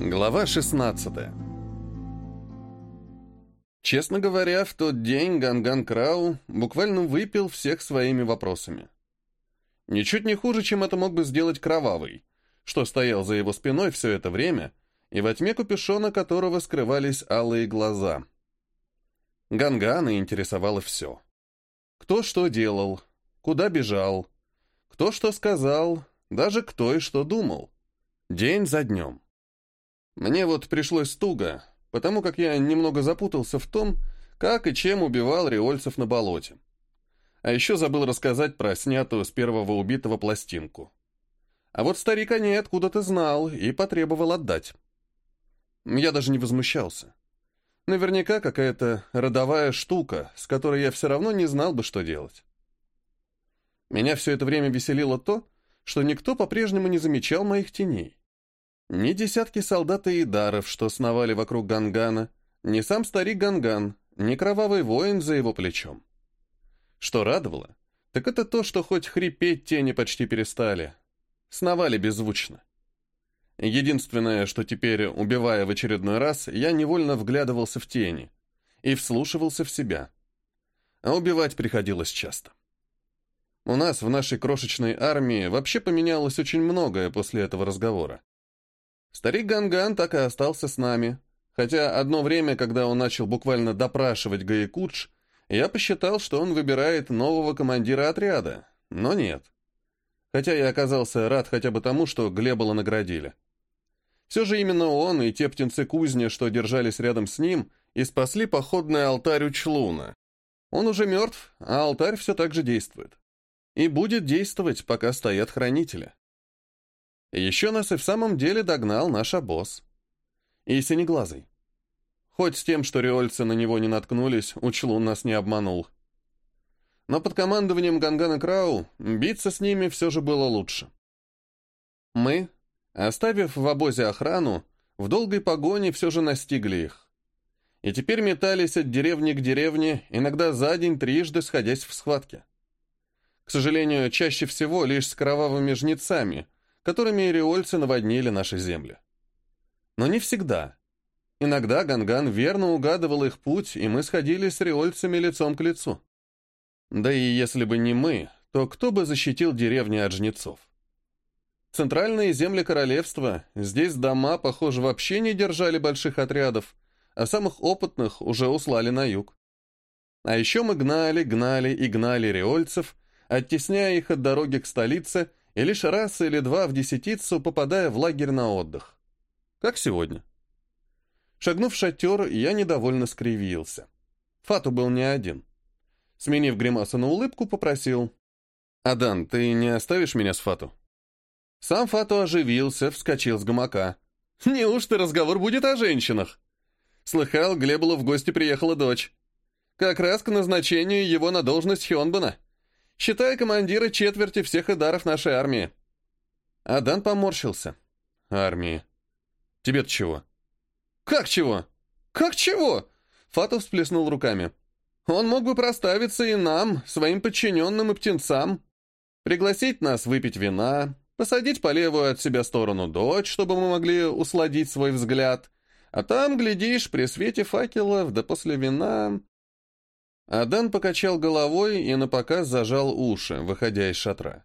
Глава 16 Честно говоря, в тот день Ганган Крау буквально выпил всех своими вопросами. Ничуть не хуже, чем это мог бы сделать Кровавый, что стоял за его спиной все это время, и во тьме капюшона которого скрывались алые глаза. Гангана интересовало все. Кто что делал, куда бежал, кто что сказал, даже кто и что думал. День за днем. Мне вот пришлось туго, потому как я немного запутался в том, как и чем убивал риольцев на болоте. А еще забыл рассказать про снятую с первого убитого пластинку. А вот старик о ней откуда-то знал и потребовал отдать. Я даже не возмущался. Наверняка какая-то родовая штука, с которой я все равно не знал бы, что делать. Меня все это время веселило то, что никто по-прежнему не замечал моих теней. Ни десятки солдат и даров, что сновали вокруг Гангана, ни сам старик Ганган, ни кровавый воин за его плечом. Что радовало, так это то, что хоть хрипеть тени почти перестали. Сновали беззвучно. Единственное, что теперь, убивая в очередной раз, я невольно вглядывался в тени и вслушивался в себя. А убивать приходилось часто. У нас в нашей крошечной армии вообще поменялось очень многое после этого разговора. Старик Ганган так и остался с нами, хотя одно время, когда он начал буквально допрашивать Гаякудж, я посчитал, что он выбирает нового командира отряда, но нет. Хотя я оказался рад хотя бы тому, что Глебола наградили. Все же именно он и те птенцы кузни, что держались рядом с ним, и спасли походный алтарь Учлуна. Он уже мертв, а алтарь все так же действует и будет действовать, пока стоят хранители. Еще нас и в самом деле догнал наш обоз. И синеглазый. Хоть с тем, что риольцы на него не наткнулись, Учлун нас не обманул. Но под командованием Гангана Крау биться с ними все же было лучше. Мы, оставив в обозе охрану, в долгой погоне все же настигли их. И теперь метались от деревни к деревне, иногда за день трижды сходясь в схватке. К сожалению, чаще всего лишь с кровавыми жнецами, которыми ириольцы наводнили наши земли. Но не всегда. Иногда Ганган верно угадывал их путь, и мы сходили с риольцами лицом к лицу. Да и если бы не мы, то кто бы защитил деревни от жнецов? Центральные земли королевства, здесь дома, похоже, вообще не держали больших отрядов, а самых опытных уже услали на юг. А еще мы гнали, гнали и гнали риольцев, оттесняя их от дороги к столице и лишь раз или два в десятицу попадая в лагерь на отдых. Как сегодня. Шагнув в шатер, я недовольно скривился. Фату был не один. Сменив гримасу на улыбку, попросил. «Адан, ты не оставишь меня с Фату?» Сам Фату оживился, вскочил с гамака. «Неужто разговор будет о женщинах?» Слыхал, Глебулу в гости приехала дочь. Как раз к назначению его на должность Хёнбана считая командира четверти всех идаров нашей армии. Адан поморщился. Армии. Тебе-то чего? Как чего? Как чего? Фатов всплеснул руками. Он мог бы проставиться и нам, своим подчиненным и птенцам. Пригласить нас выпить вина, посадить по левую от себя сторону дочь, чтобы мы могли усладить свой взгляд. А там, глядишь, при свете факелов, да после вина... Адан покачал головой и напоказ зажал уши, выходя из шатра.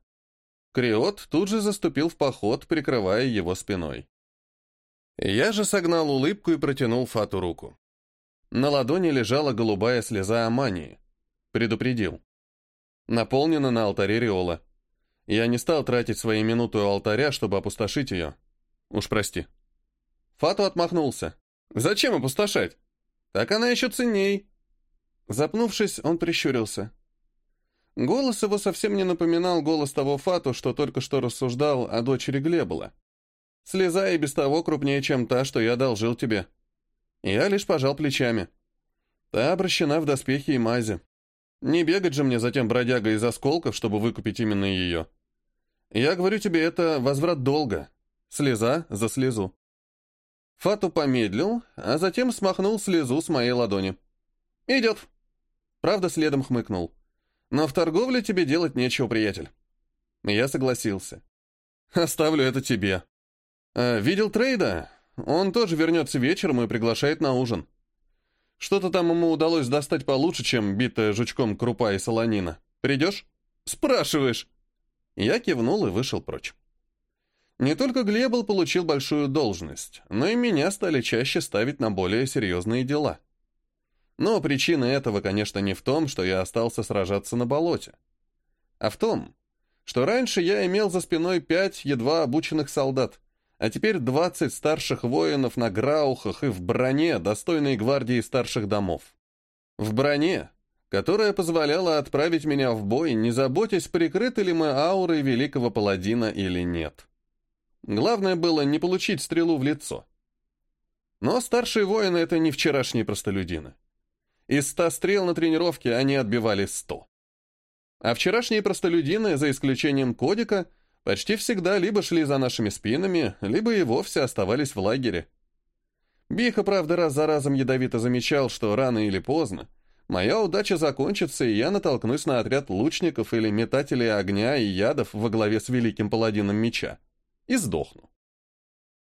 Криот тут же заступил в поход, прикрывая его спиной. Я же согнал улыбку и протянул Фату руку. На ладони лежала голубая слеза Амании. Предупредил. Наполнена на алтаре Риола. Я не стал тратить свои минуты у алтаря, чтобы опустошить ее. Уж прости. Фату отмахнулся. Зачем опустошать? Так она еще ценней. Запнувшись, он прищурился. Голос его совсем не напоминал голос того Фату, что только что рассуждал о дочери Глебола. Слеза и без того крупнее, чем та, что я одолжил тебе. Я лишь пожал плечами. Та обращена в доспехи и мази. Не бегать же мне за тем бродягой из осколков, чтобы выкупить именно ее. Я говорю тебе, это возврат долга. Слеза за слезу. Фату помедлил, а затем смахнул слезу с моей ладони. «Идет», Правда, следом хмыкнул. «Но в торговле тебе делать нечего, приятель». Я согласился. «Оставлю это тебе». А, «Видел трейда? Он тоже вернется вечером и приглашает на ужин. Что-то там ему удалось достать получше, чем битая жучком крупа и солонина. Придешь? Спрашиваешь. Я кивнул и вышел прочь. Не только Глебл получил большую должность, но и меня стали чаще ставить на более серьезные дела. Но причина этого, конечно, не в том, что я остался сражаться на болоте, а в том, что раньше я имел за спиной пять едва обученных солдат, а теперь двадцать старших воинов на граухах и в броне, достойной гвардии старших домов. В броне, которая позволяла отправить меня в бой, не заботясь, прикрыты ли мы аурой великого паладина или нет. Главное было не получить стрелу в лицо. Но старшие воины — это не вчерашние простолюдины. Из ста стрел на тренировке они отбивали сто. А вчерашние простолюдины, за исключением Кодика, почти всегда либо шли за нашими спинами, либо и вовсе оставались в лагере. Биха, правда, раз за разом ядовито замечал, что рано или поздно моя удача закончится, и я натолкнусь на отряд лучников или метателей огня и ядов во главе с великим паладином меча. И сдохну.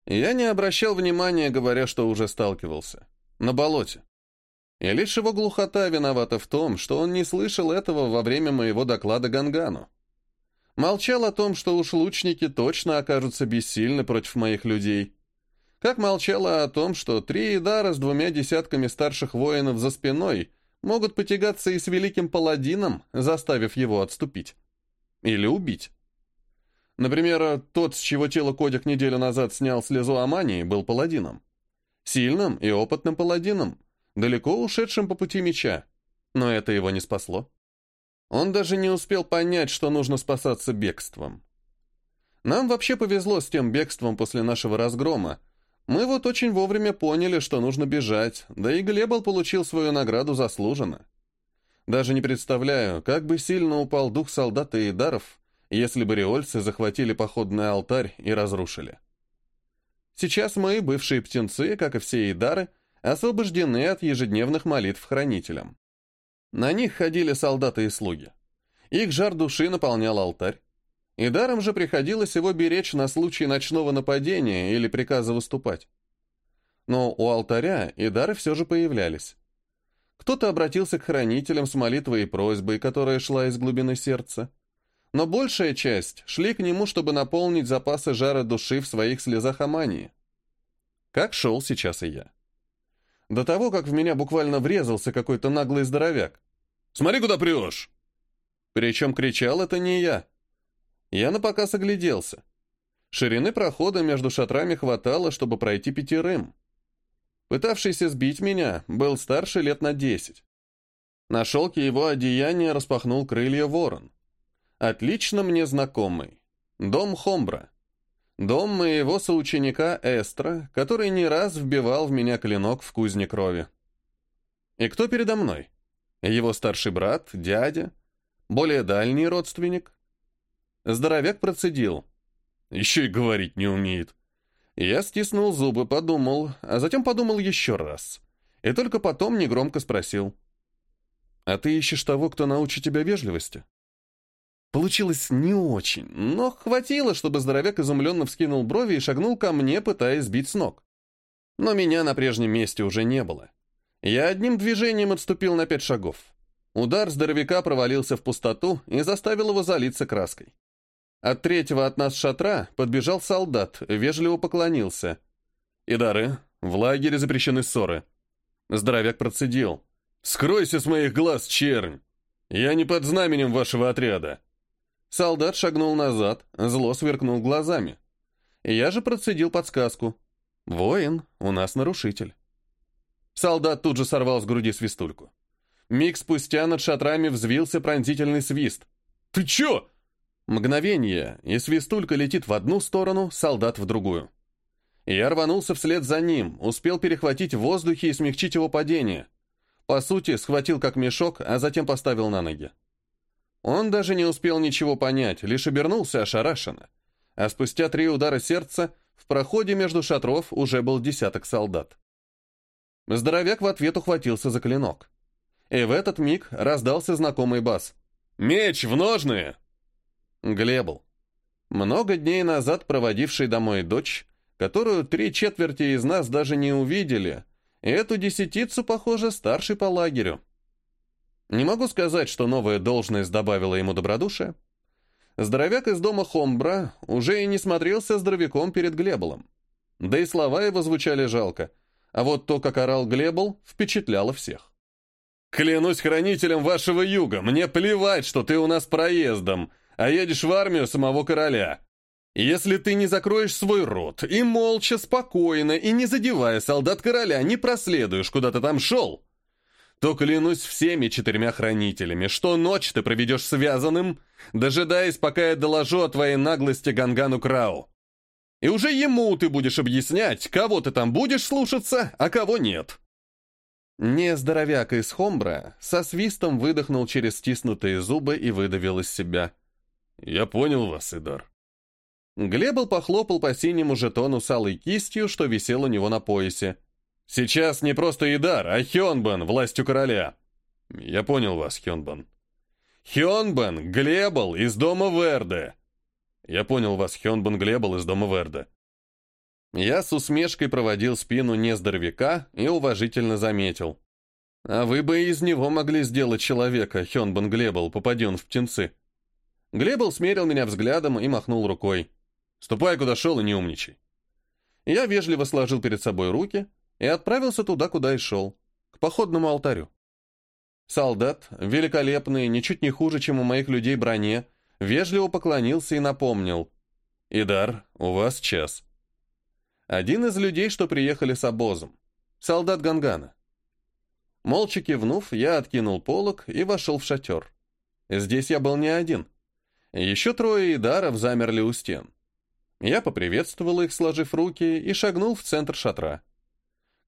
Я не обращал внимания, говоря, что уже сталкивался. На болоте. И лишь его глухота виновата в том, что он не слышал этого во время моего доклада Гангану. Молчал о том, что уж лучники точно окажутся бессильны против моих людей. Как молчала о том, что три Идара с двумя десятками старших воинов за спиной могут потягаться и с великим паладином, заставив его отступить. Или убить. Например, тот, с чего тело Кодик неделю назад снял слезу Амании, был паладином. Сильным и опытным паладином, далеко ушедшим по пути меча, но это его не спасло. Он даже не успел понять, что нужно спасаться бегством. Нам вообще повезло с тем бегством после нашего разгрома. Мы вот очень вовремя поняли, что нужно бежать, да и Глебал получил свою награду заслуженно. Даже не представляю, как бы сильно упал дух солдата и даров, если бы риольцы захватили походный алтарь и разрушили. Сейчас мы, бывшие птенцы, как и все идары, освобождены от ежедневных молитв хранителям. На них ходили солдаты и слуги. Их жар души наполнял алтарь. И даром же приходилось его беречь на случай ночного нападения или приказа выступать. Но у алтаря и дары все же появлялись. Кто-то обратился к хранителям с молитвой и просьбой, которая шла из глубины сердца. Но большая часть шли к нему, чтобы наполнить запасы жара души в своих слезах амании. Как шел сейчас и я. До того, как в меня буквально врезался какой-то наглый здоровяк. «Смотри, куда прешь!» Причем кричал это не я. Я напоказ огляделся. Ширины прохода между шатрами хватало, чтобы пройти пятерым. Пытавшийся сбить меня был старше лет на десять. На шелке его одеяния распахнул крылья ворон. Отлично мне знакомый. Дом Хомбра. Дом моего соученика Эстра, который не раз вбивал в меня клинок в кузне крови. И кто передо мной? Его старший брат, дядя, более дальний родственник? Здоровяк процедил. Еще и говорить не умеет. Я стиснул зубы, подумал, а затем подумал еще раз. И только потом негромко спросил. «А ты ищешь того, кто научит тебя вежливости?» Получилось не очень, но хватило, чтобы здоровяк изумленно вскинул брови и шагнул ко мне, пытаясь сбить с ног. Но меня на прежнем месте уже не было. Я одним движением отступил на пять шагов. Удар здоровяка провалился в пустоту и заставил его залиться краской. От третьего от нас шатра подбежал солдат, вежливо поклонился. «Идары, в лагере запрещены ссоры». Здоровяк процедил. «Скройся с моих глаз, чернь! Я не под знаменем вашего отряда!» Солдат шагнул назад, зло сверкнул глазами. Я же процедил подсказку. «Воин, у нас нарушитель». Солдат тут же сорвал с груди свистульку. Миг спустя над шатрами взвился пронзительный свист. «Ты чё?» Мгновение, и свистулька летит в одну сторону, солдат в другую. Я рванулся вслед за ним, успел перехватить в воздухе и смягчить его падение. По сути, схватил как мешок, а затем поставил на ноги. Он даже не успел ничего понять, лишь обернулся ошарашенно. А спустя три удара сердца в проходе между шатров уже был десяток солдат. Здоровяк в ответ ухватился за клинок. И в этот миг раздался знакомый бас. «Меч в ножные!» Глебл. Много дней назад проводивший домой дочь, которую три четверти из нас даже не увидели, эту десятицу, похоже, старший по лагерю. Не могу сказать, что новая должность добавила ему добродушия. Здоровяк из дома Хомбра уже и не смотрелся здоровяком перед Глеболом. Да и слова его звучали жалко, а вот то, как орал Глебол, впечатляло всех. «Клянусь хранителем вашего юга, мне плевать, что ты у нас проездом, а едешь в армию самого короля. Если ты не закроешь свой рот и молча, спокойно и не задевая солдат короля не проследуешь, куда ты там шел, то клянусь всеми четырьмя хранителями, что ночь ты проведешь связанным, дожидаясь, пока я доложу о твоей наглости Гангану Крау. И уже ему ты будешь объяснять, кого ты там будешь слушаться, а кого нет. Не здоровяк из Хомбра со свистом выдохнул через стиснутые зубы и выдавил из себя. «Я понял вас, Идар». Глебл похлопал по синему жетону с алой кистью, что висел у него на поясе. «Сейчас не просто Идар, а Хёнбан, властью короля». «Я понял вас, Хёнбан». «Хёнбан, Глебл из дома Верде». «Я понял вас, Хёнбан Глебл из дома Верде». Я с усмешкой проводил спину нездоровяка и уважительно заметил. «А вы бы из него могли сделать человека, Хёнбан Глебл, попади он в птенцы». Глебл смерил меня взглядом и махнул рукой. «Ступай, куда шел, и не умничай». Я вежливо сложил перед собой руки и отправился туда, куда и шел, к походному алтарю. Солдат, великолепный, ничуть не хуже, чем у моих людей броне, вежливо поклонился и напомнил. «Идар, у вас час». Один из людей, что приехали с обозом. Солдат Гангана. Молча кивнув, я откинул полог и вошел в шатер. Здесь я был не один. Еще трое идаров замерли у стен. Я поприветствовал их, сложив руки, и шагнул в центр шатра.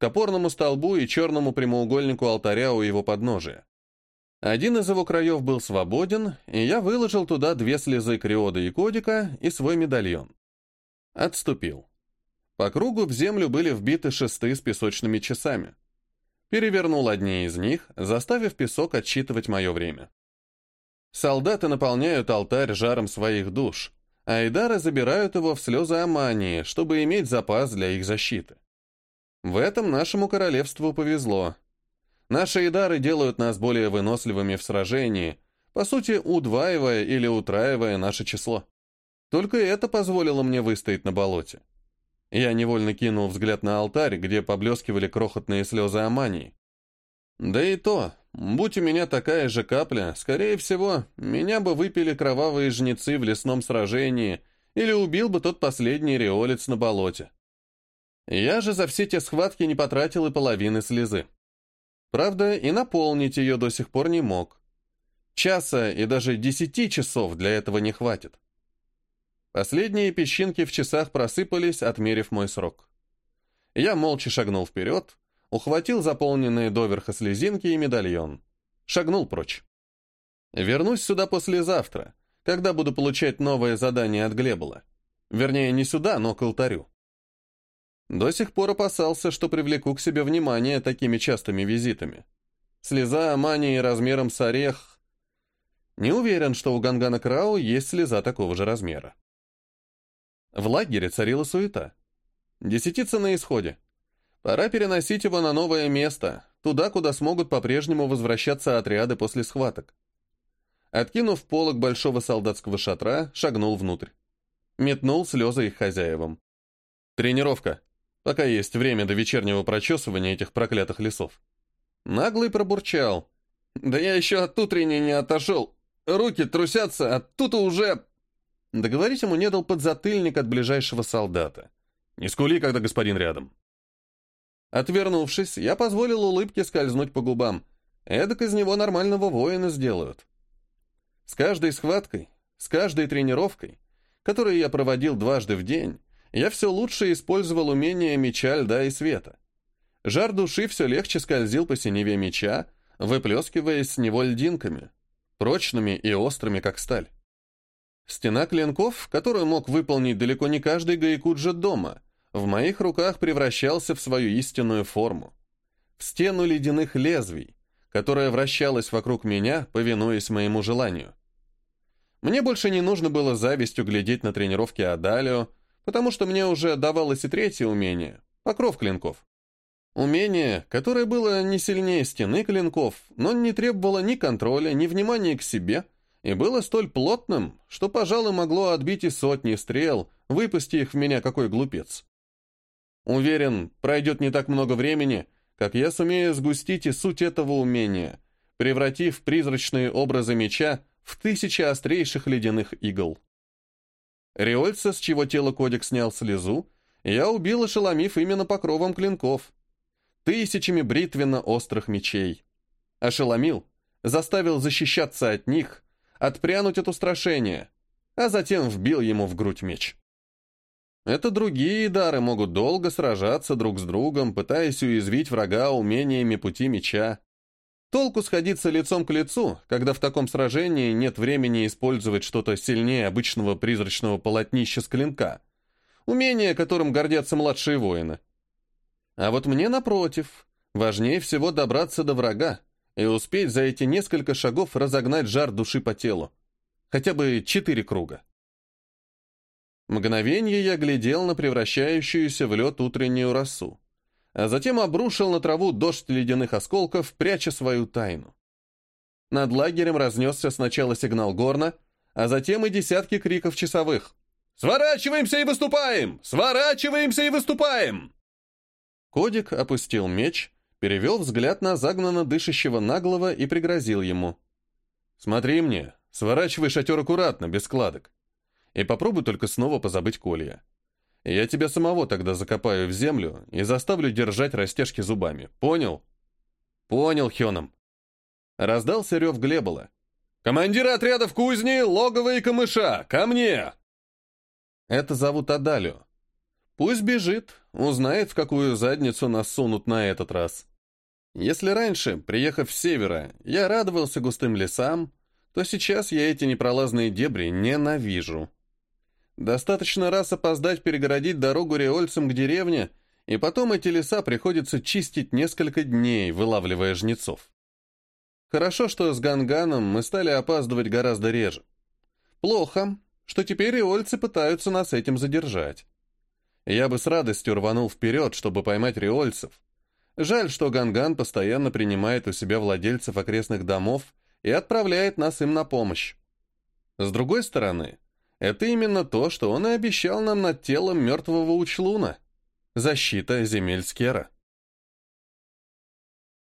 К опорному столбу и черному прямоугольнику алтаря у его подножия. Один из его краев был свободен, и я выложил туда две слезы криода и кодика и свой медальон. Отступил. По кругу в землю были вбиты шесты с песочными часами. Перевернул одни из них, заставив песок отсчитывать мое время. Солдаты наполняют алтарь жаром своих душ, а Айдары забирают его в слезы Амании, чтобы иметь запас для их защиты. В этом нашему королевству повезло. Наши Идары делают нас более выносливыми в сражении, по сути, удваивая или утраивая наше число. Только это позволило мне выстоять на болоте. Я невольно кинул взгляд на алтарь, где поблескивали крохотные слезы Амании. Да и то, Будь у меня такая же капля, скорее всего, меня бы выпили кровавые жнецы в лесном сражении или убил бы тот последний реолец на болоте. Я же за все те схватки не потратил и половины слезы. Правда, и наполнить ее до сих пор не мог. Часа и даже десяти часов для этого не хватит. Последние песчинки в часах просыпались, отмерив мой срок. Я молча шагнул вперед, ухватил заполненные доверха слезинки и медальон. Шагнул прочь. Вернусь сюда послезавтра, когда буду получать новое задание от Глебола. Вернее, не сюда, но к алтарю. До сих пор опасался, что привлеку к себе внимание такими частыми визитами. Слеза Амании размером с орех. Не уверен, что у Гангана Крау есть слеза такого же размера. В лагере царила суета. Десятица на исходе. Пора переносить его на новое место, туда, куда смогут по-прежнему возвращаться отряды после схваток. Откинув полог большого солдатского шатра, шагнул внутрь. Метнул слезы их хозяевам. Тренировка. Пока есть время до вечернего прочесывания этих проклятых лесов. Наглый пробурчал. «Да я еще от утренней не отошел. Руки трусятся, а тут уже...» Договорить ему не дал подзатыльник от ближайшего солдата. «Не скули, когда господин рядом». Отвернувшись, я позволил улыбке скользнуть по губам. Эдак из него нормального воина сделают. С каждой схваткой, с каждой тренировкой, которую я проводил дважды в день, я все лучше использовал умения меча, льда и света. Жар души все легче скользил по синеве меча, выплескиваясь с него льдинками, прочными и острыми, как сталь. Стена клинков, которую мог выполнить далеко не каждый гайкуджа дома, в моих руках превращался в свою истинную форму. В стену ледяных лезвий, которая вращалась вокруг меня, повинуясь моему желанию. Мне больше не нужно было завистью глядеть на тренировки Адалио, потому что мне уже давалось и третье умение — покров клинков. Умение, которое было не сильнее стены клинков, но не требовало ни контроля, ни внимания к себе, и было столь плотным, что, пожалуй, могло отбить и сотни стрел, выпусти их в меня какой глупец. Уверен, пройдет не так много времени, как я сумею сгустить и суть этого умения, превратив призрачные образы меча в тысячи острейших ледяных игл. Риольца, с чего тело Кодек снял слезу, я убил, ошеломив именно покровом клинков — тысячами бритвенно-острых мечей. Ошеломил, заставил защищаться от них, отпрянуть от устрашения, а затем вбил ему в грудь меч. Это другие дары могут долго сражаться друг с другом, пытаясь уязвить врага умениями пути меча. Толку сходиться лицом к лицу, когда в таком сражении нет времени использовать что-то сильнее обычного призрачного полотнища с клинка, умение которым гордятся младшие воины. А вот мне, напротив, важнее всего добраться до врага и успеть за эти несколько шагов разогнать жар души по телу. Хотя бы четыре круга. Мгновенье я глядел на превращающуюся в лед утреннюю росу, а затем обрушил на траву дождь ледяных осколков, пряча свою тайну. Над лагерем разнесся сначала сигнал горна, а затем и десятки криков часовых. «Сворачиваемся и выступаем! Сворачиваемся и выступаем!» Кодик опустил меч, перевел взгляд на загнанно дышащего наглого и пригрозил ему. «Смотри мне, сворачивай шатер аккуратно, без складок. И попробуй только снова позабыть колья. Я тебя самого тогда закопаю в землю и заставлю держать растяжки зубами. Понял?» «Понял, Хеном». Раздался рев Глебола. «Командиры отрядов кузни, логово и камыша! Ко мне!» Это зовут Адалю. Пусть бежит, узнает, в какую задницу нас сунут на этот раз. Если раньше, приехав с севера, я радовался густым лесам, то сейчас я эти непролазные дебри ненавижу. Достаточно раз опоздать перегородить дорогу реольцам к деревне, и потом эти леса приходится чистить несколько дней, вылавливая жнецов. Хорошо, что с Ганганом мы стали опаздывать гораздо реже. Плохо, что теперь реольцы пытаются нас этим задержать. Я бы с радостью рванул вперед, чтобы поймать риольцев. Жаль, что Ганган постоянно принимает у себя владельцев окрестных домов и отправляет нас им на помощь. С другой стороны, это именно то, что он и обещал нам над телом мертвого учлуна. Защита земель Скера.